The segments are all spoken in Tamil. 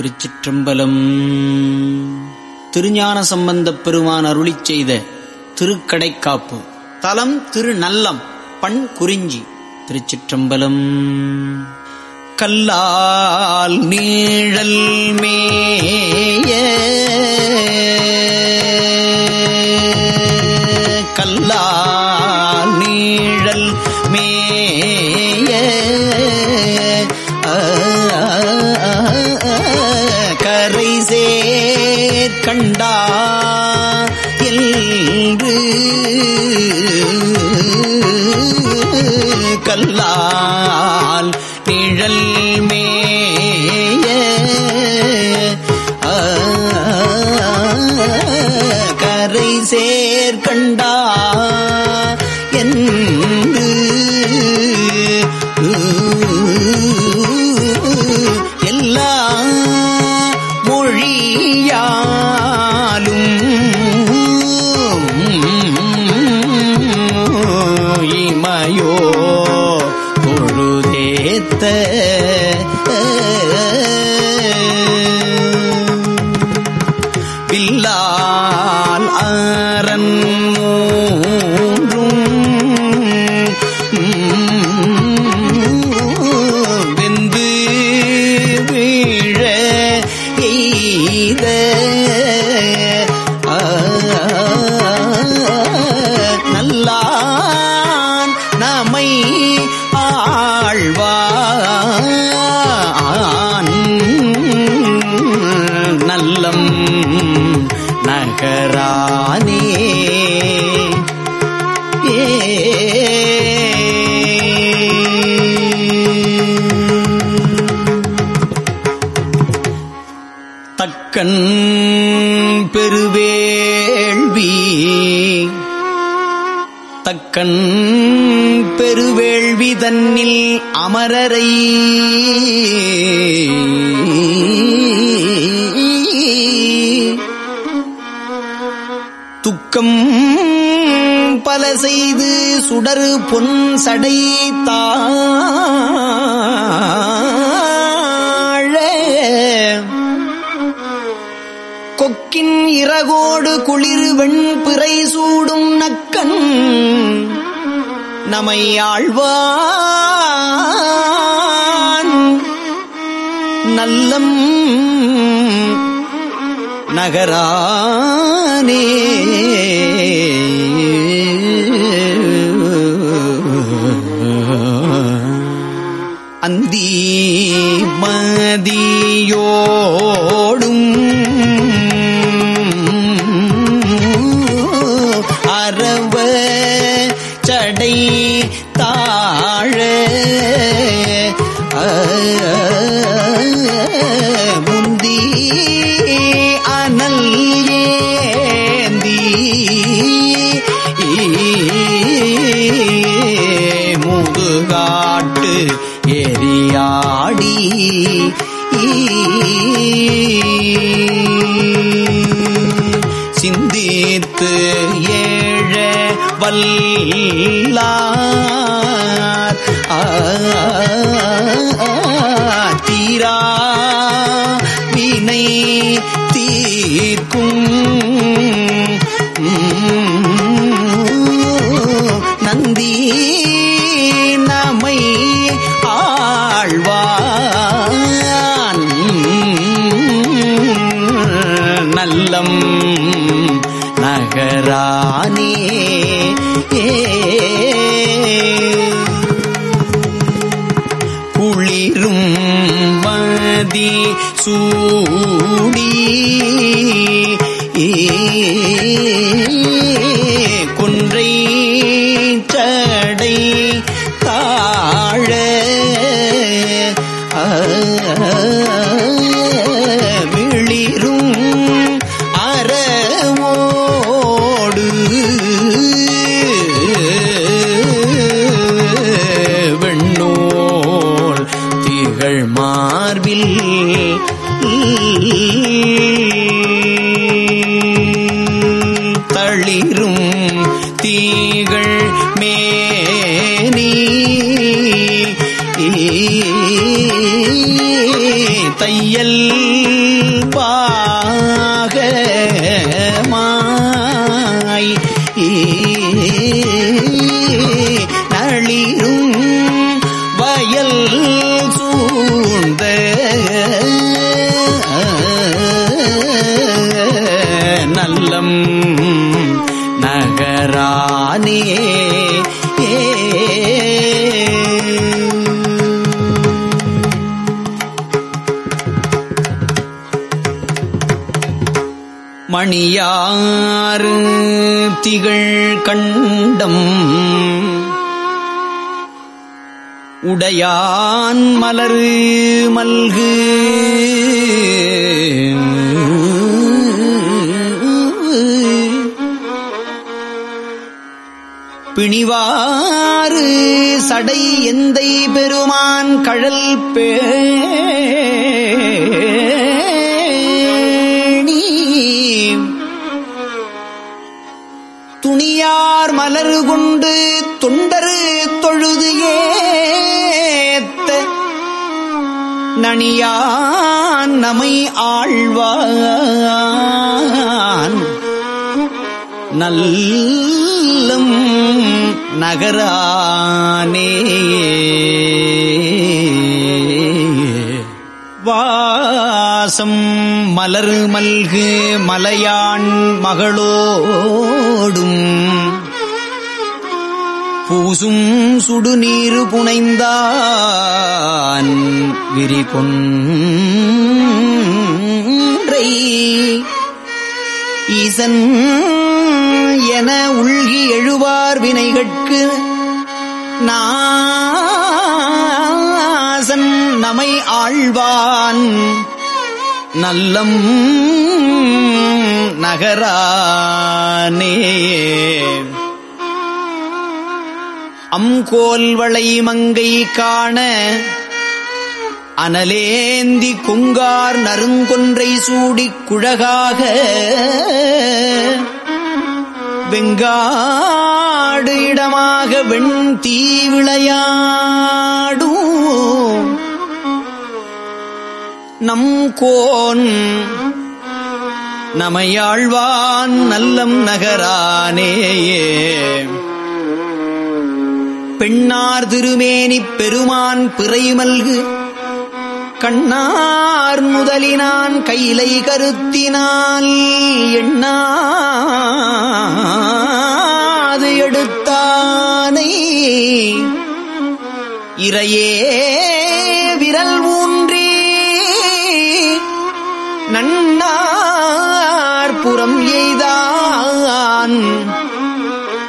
திருச்சிற்றம்பலம். திருஞான சம்பந்தப் பெருமான் அருளிச் செய்த திருக்கடைக்காப்பு. தலம் திருநல்லம் பண் குறிஞ்சி திருச்சிற்றம்பலம். கல்லால் நீழல் மேய நல்லம் நகரானே. தக்கன் பெருவேள்வி. தக்கன் பெருவேள்வி தன்னில் அமரரை. துக்கம் பல செய்து சுடரு பொன் சடை தாழ கொக்கின் இறகோடு குளிர் வெண்பிறை சூடும் நக்கன் நமை ஆழ்வான். நல்லம் நகரானே. ஏழ வல்லார். தீரா வினை தீர்க்கும். நந்தி நமை ஆழ்வார். ராணி குளிரும் மதி சூடி குன்றை புகழ் மார்பில். தளிரும் தீகள் மேனி. தையல் பாகமாய் ஈ மணியாறு திகழ் கண்டம் உடையான் மலரு மல்கு. பிணிவா ஆறு சடை எந்தை பெருமான் கழல் பேணி. துணியார் மலரு கொண்டு தொண்டரு தொழுது ஏத்த நணியான் நமை ஆழ்வான். நல்ல நகரானே. வாசம் மலர் மல்கு மலையான் மகளோடும். பூசும் சுடுநீரு புனைந்தான் விரிகொன்றை ஈசன் என உள்கி வினைகட்கு நாசன் நமை ஆழ்வான். நல்லம் நகரானே. அம்கோல்வளை மங்கை காண அனலேந்தி குங்கார் நறுங்கொன்றை சூடிக் குழகாக வெங்காடு இடமாக வெண் தீ விளையாடும். நம் கோன் நமையாழ்வான் நல்லம் நகரானேயே. பெண்ணார் திருமேனிப் பெருமான் பிறைமல்கு கண்ணார் முதலினான் கையிலை கருத்தினால் எண்ணா. எண்ணாது எடுத்தானை இறையே விரல் ஊன்றி நன்னார்புறம் எய்தான்.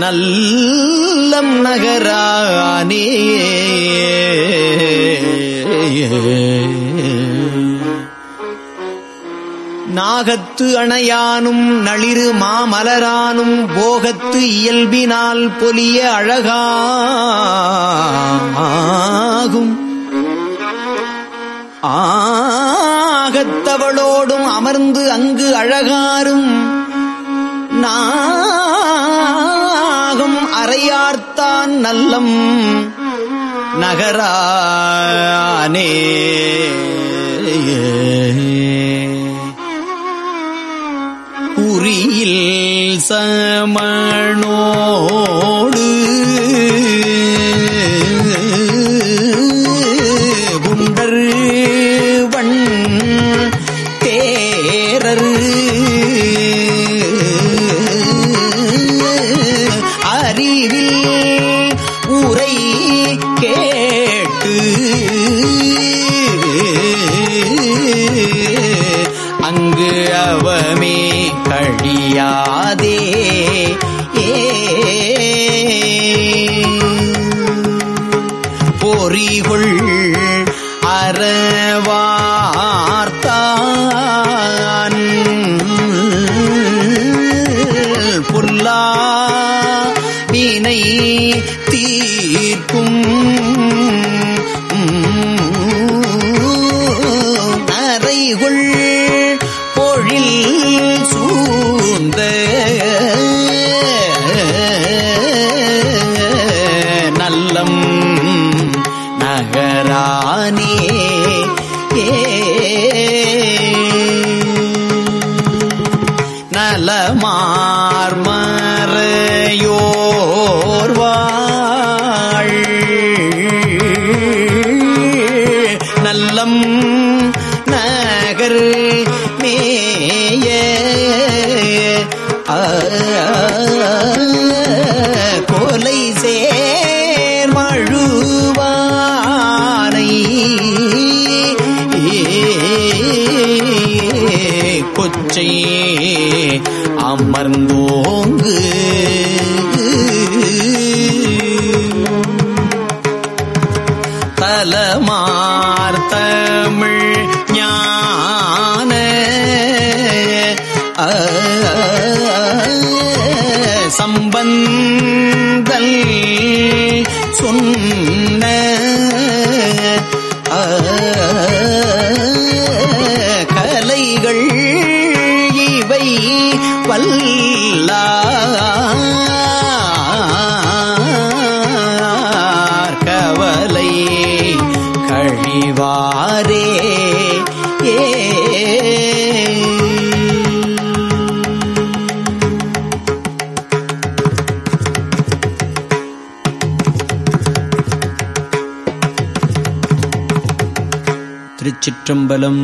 நல்லம் நகரானே. ஆகத்து அணையானும் நளிரு மாமலரானும் போகத்து இயல்பினால் பொலிய அழகாகும். ஆகத்தவளோடும் அமர்ந்து அங்கு அழகாரும். நாகும் அறையார்த்தான் நல்லம் நகரானே. சமணோடு குண்டர் வண் தேரர் பொறிகுள் அறவார்த்தான். புல்லா வினை தீர்க்கும் அறைகுள் பொழில் சூந்த சம்பந்தல் சொன்ன கலைகள் இவை வல்லார் கவலை கழிவாரே. திருச்சிற்றம்பலம்